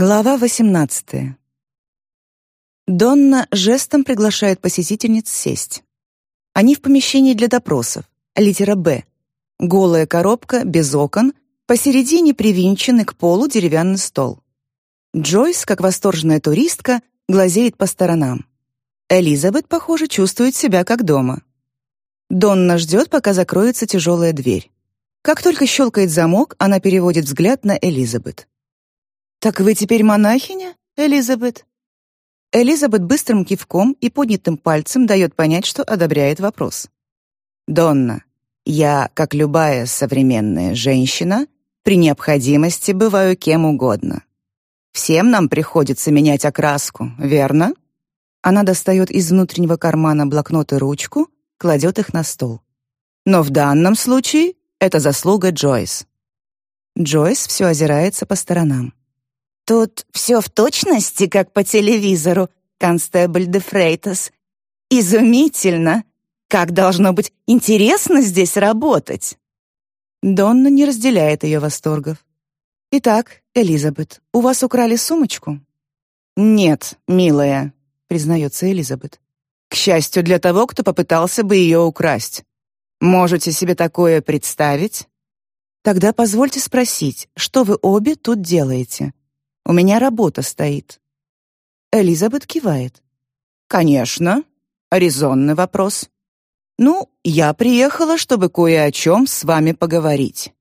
Глава 18. Донна жестом приглашает посетительниц сесть. Они в помещении для допросов, литера «Б». Голая коробка, без окон, посередине привинченный к полу деревянный стол. Джойс, как восторженная туристка, глазеет по сторонам. Элизабет, похоже, чувствует себя как дома. Донна ждет, пока закроется тяжелая дверь. Как только щелкает замок, она переводит взгляд на Элизабет. «Так вы теперь монахиня, Элизабет?» Элизабет быстрым кивком и поднятым пальцем дает понять, что одобряет вопрос. «Донна, я, как любая современная женщина, при необходимости бываю кем угодно. Всем нам приходится менять окраску, верно?» Она достает из внутреннего кармана блокнот и ручку, кладет их на стол. «Но в данном случае это заслуга Джойс». Джойс все озирается по сторонам. Тут все в точности, как по телевизору, констебль де Фрейтас. Изумительно! Как должно быть интересно здесь работать!» Донна не разделяет ее восторгов. «Итак, Элизабет, у вас украли сумочку?» «Нет, милая», — признается Элизабет. «К счастью для того, кто попытался бы ее украсть. Можете себе такое представить?» «Тогда позвольте спросить, что вы обе тут делаете? У меня работа стоит». Элизабет кивает. «Конечно. Резонный вопрос. Ну, я приехала, чтобы кое о чем с вами поговорить.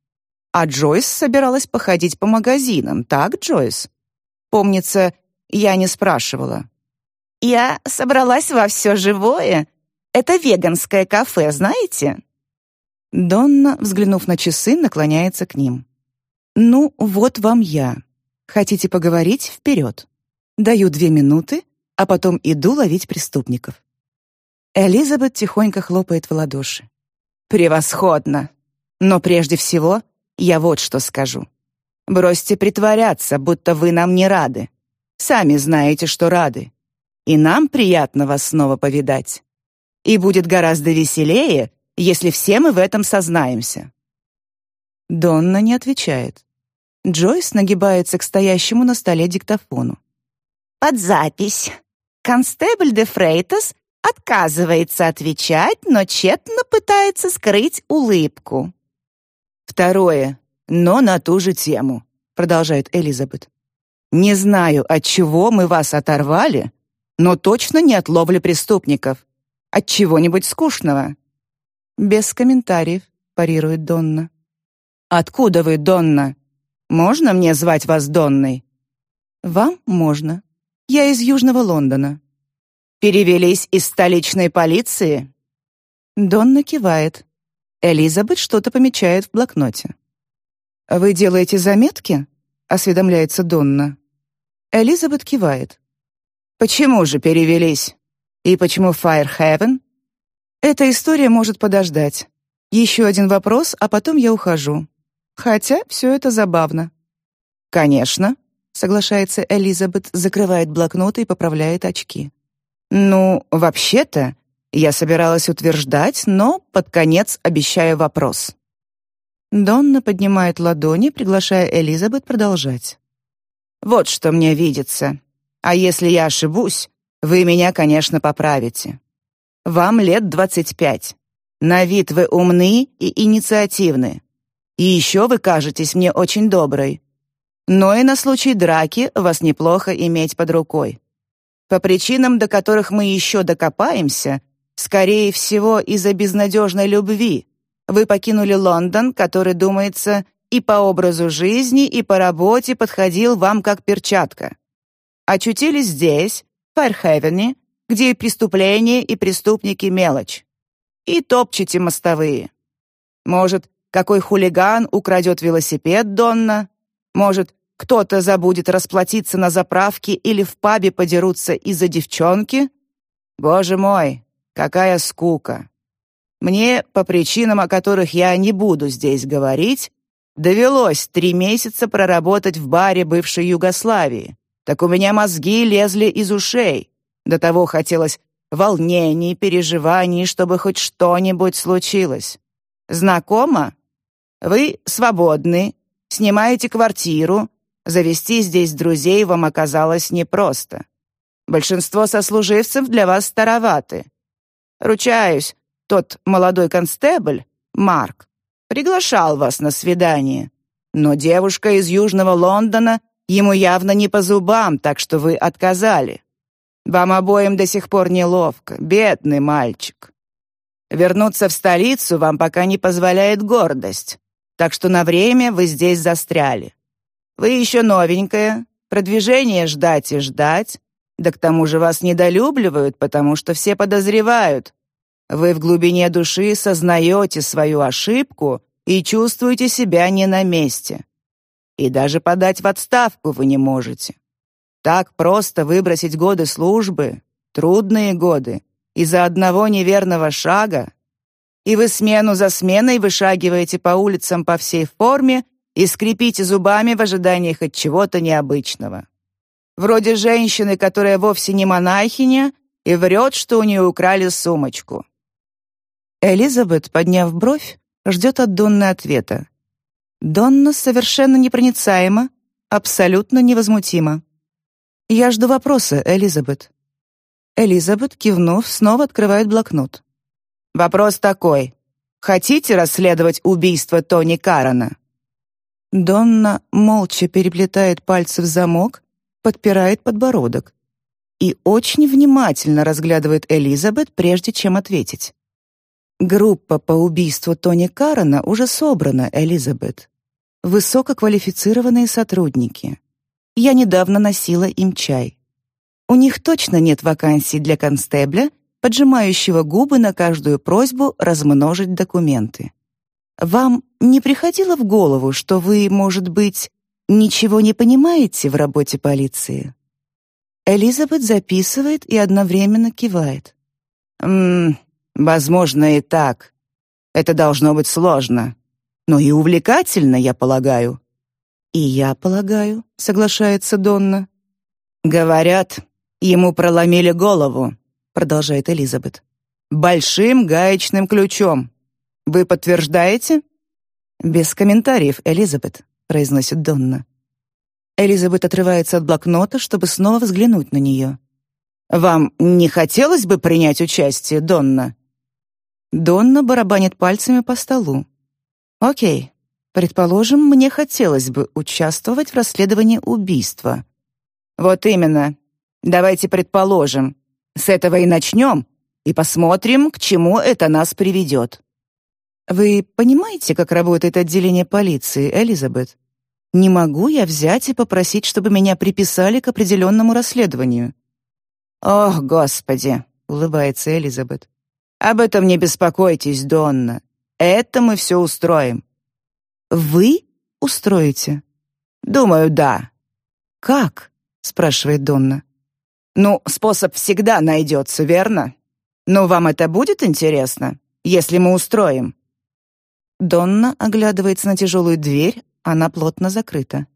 А Джойс собиралась походить по магазинам, так, Джойс? Помнится, я не спрашивала». «Я собралась во все живое. Это веганское кафе, знаете?» Донна, взглянув на часы, наклоняется к ним. «Ну, вот вам я. Хотите поговорить? Вперед. Даю две минуты, а потом иду ловить преступников. Элизабет тихонько хлопает в ладоши. «Превосходно! Но прежде всего я вот что скажу. Бросьте притворяться, будто вы нам не рады. Сами знаете, что рады. И нам приятно вас снова повидать. И будет гораздо веселее, если все мы в этом сознаемся». Донна не отвечает. Джойс нагибается к стоящему на столе диктофону. «Под запись. Констебль де Фрейтас отказывается отвечать, но тщетно пытается скрыть улыбку». «Второе, но на ту же тему», — продолжает Элизабет. «Не знаю, от чего мы вас оторвали, но точно не от ловли преступников. От чего-нибудь скучного». «Без комментариев», — парирует Донна. «Откуда вы, Донна?» Можно мне звать вас Донной?» «Вам можно. Я из Южного Лондона». «Перевелись из столичной полиции?» Донна кивает. Элизабет что-то помечает в блокноте. «Вы делаете заметки?» — осведомляется Донна. Элизабет кивает. «Почему же перевелись? И почему Файрхевен?» «Эта история может подождать. Еще один вопрос, а потом я ухожу. Хотя все это забавно. «Конечно», — соглашается Элизабет, закрывает блокнот и поправляет очки. «Ну, вообще-то, я собиралась утверждать, но под конец обещаю вопрос». Донна поднимает ладони, приглашая Элизабет продолжать. «Вот что мне видится. А если я ошибусь, вы меня, конечно, поправите. Вам лет двадцать пять. На вид вы умны и инициативны. И еще вы кажетесь мне очень доброй. Но и на случай драки вас неплохо иметь под рукой. По причинам, до которых мы еще докопаемся, скорее всего, из-за безнадежной любви, вы покинули Лондон, который, думается, и по образу жизни, и по работе подходил вам как перчатка. Очутились здесь, в Файрхевене, где и преступления, и преступники мелочь. И топчете мостовые. Может, какой хулиган украдет велосипед Донна? Может, кто-то забудет расплатиться на заправке или в пабе подерутся из-за девчонки? Боже мой, какая скука! Мне, по причинам, о которых я не буду здесь говорить, довелось три месяца проработать в баре бывшей Югославии. Так у меня мозги лезли из ушей. До того хотелось волнений, переживаний, чтобы хоть что-нибудь случилось. Знакомо? Вы свободны, снимаете квартиру, Завести здесь друзей вам оказалось непросто. Большинство сослуживцев для вас староваты. Ручаюсь, тот молодой констебль, Марк, приглашал вас на свидание. Но девушка из Южного Лондона ему явно не по зубам, так что вы отказали. Вам обоим до сих пор неловко, бедный мальчик. Вернуться в столицу вам пока не позволяет гордость, так что на время вы здесь застряли. Вы еще новенькая, продвижение ждать и ждать, да к тому же вас недолюбливают, потому что все подозревают. Вы в глубине души сознаете свою ошибку и чувствуете себя не на месте. И даже подать в отставку вы не можете. Так просто выбросить годы службы, трудные годы, из-за одного неверного шага, и вы смену за сменой вышагиваете по улицам по всей форме и скрипите зубами в ожидании хоть чего-то необычного. Вроде женщины, которая вовсе не монахиня и врет, что у нее украли сумочку. Элизабет, подняв бровь, ждет от Донны ответа. Донна совершенно непроницаема, абсолютно невозмутима. «Я жду вопроса, Элизабет». Элизабет, кивнув, снова открывает блокнот. «Вопрос такой. Хотите расследовать убийство Тони Карана?» Донна молча переплетает пальцы в замок, подпирает подбородок и очень внимательно разглядывает Элизабет, прежде чем ответить. Группа по убийству Тони Карана уже собрана, Элизабет. Высококвалифицированные сотрудники. Я недавно носила им чай. У них точно нет вакансий для констебля, поджимающего губы на каждую просьбу размножить документы. Вам не приходило в голову, что вы, может быть, ничего не понимаете в работе полиции? Элизабет записывает и одновременно кивает. «Ммм, возможно и так. Это должно быть сложно. Но и увлекательно, я полагаю. «И я полагаю», — соглашается Донна. «Говорят, ему проломили голову», — продолжает Элизабет. «Большим гаечным ключом. Вы подтверждаете?» «Без комментариев, Элизабет», — произносит Донна. Элизабет отрывается от блокнота, чтобы снова взглянуть на нее. «Вам не хотелось бы принять участие, Донна?» Донна барабанит пальцами по столу. «Окей, Предположим, мне хотелось бы участвовать в расследовании убийства. Вот именно. Давайте предположим. С этого и начнем, и посмотрим, к чему это нас приведет. Вы понимаете, как работает отделение полиции, Элизабет? Не могу я взять и попросить, чтобы меня приписали к определенному расследованию. Ох, господи, улыбается Элизабет. Об этом не беспокойтесь, Донна. Это мы все устроим. Вы устроите? Думаю, да. Как? спрашивает Донна. Ну, способ всегда найдется, верно? Но вам это будет интересно, если мы устроим? Донна оглядывается на тяжелую дверь, она плотно закрыта.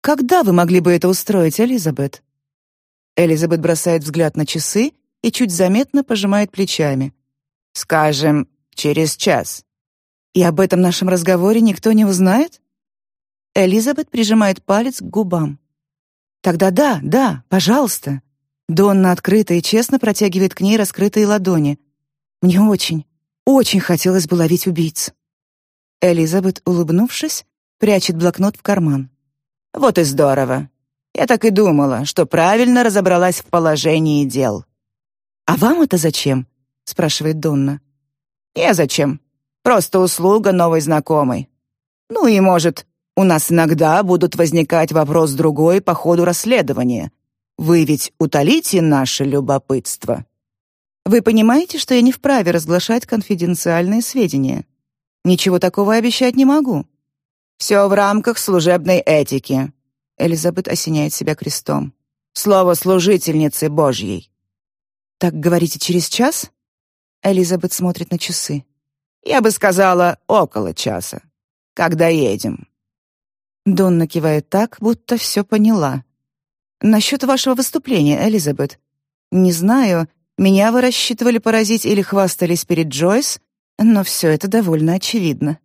Когда вы могли бы это устроить, Элизабет? Элизабет бросает взгляд на часы и чуть заметно пожимает плечами. Скажем, через час. И об этом нашем разговоре никто не узнает? Элизабет прижимает палец к губам. Тогда да, да, пожалуйста. Донна открыто и честно протягивает к ней раскрытые ладони. Мне очень, очень хотелось бы ловить убийц. Элизабет, улыбнувшись, прячет блокнот в карман. Вот и здорово. Я так и думала, что правильно разобралась в положении дел. А вам это зачем? спрашивает Донна. Я зачем? Просто услуга новой знакомой. Ну и, может, у нас иногда будут возникать вопрос другой по ходу расследования. Вы ведь утолите наше любопытство. Вы понимаете, что я не вправе разглашать конфиденциальные сведения? Ничего такого обещать не могу. Все в рамках служебной этики. Элизабет осеняет себя крестом. Слово служительницы Божьей. Так говорите через час? Элизабет смотрит на часы. Я бы сказала, около часа. Когда едем?» Донна кивает так, будто все поняла. «Насчет вашего выступления, Элизабет. Не знаю, меня вы рассчитывали поразить или хвастались перед Джойс, но все это довольно очевидно».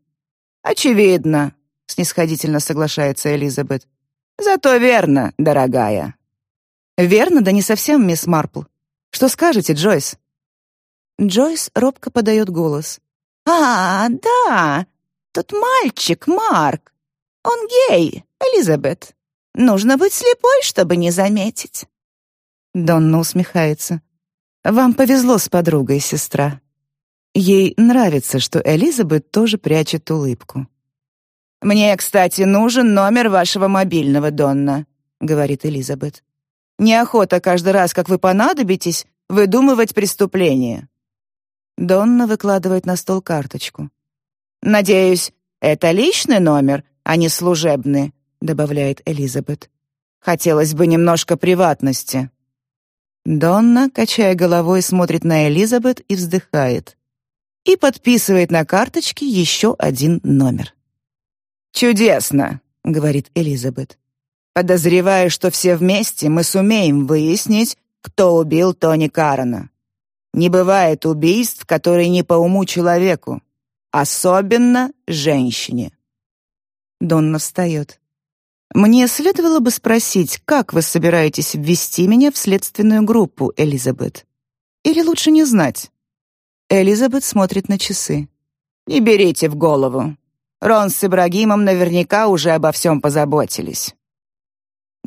«Очевидно», — снисходительно соглашается Элизабет. Зато верно, дорогая. Верно, да не совсем, мисс Марпл. Что скажете, Джойс? Джойс робко подает голос. «А, да, тот мальчик, Марк. Он гей, Элизабет. Нужно быть слепой, чтобы не заметить». Донна усмехается. «Вам повезло с подругой, сестра». Ей нравится, что Элизабет тоже прячет улыбку. «Мне, кстати, нужен номер вашего мобильного, Донна», — говорит Элизабет. «Неохота каждый раз, как вы понадобитесь, выдумывать преступление». Донна выкладывает на стол карточку. «Надеюсь, это личный номер, а не служебный», — добавляет Элизабет. «Хотелось бы немножко приватности». Донна, качая головой, смотрит на Элизабет и вздыхает. И подписывает на карточке еще один номер. «Чудесно», — говорит Элизабет. «Подозреваю, что все вместе мы сумеем выяснить, кто убил Тони Каррона. Не бывает убийств, которые не по уму человеку, особенно женщине». Донна встает. «Мне следовало бы спросить, как вы собираетесь ввести меня в следственную группу, Элизабет? Или лучше не знать?» Элизабет смотрит на часы. «Не берите в голову. Рон с Ибрагимом наверняка уже обо всем позаботились».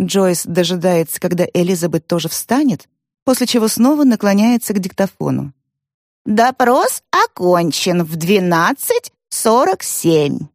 Джойс дожидается, когда Элизабет тоже встанет, после чего снова наклоняется к диктофону. «Допрос окончен в 12.47».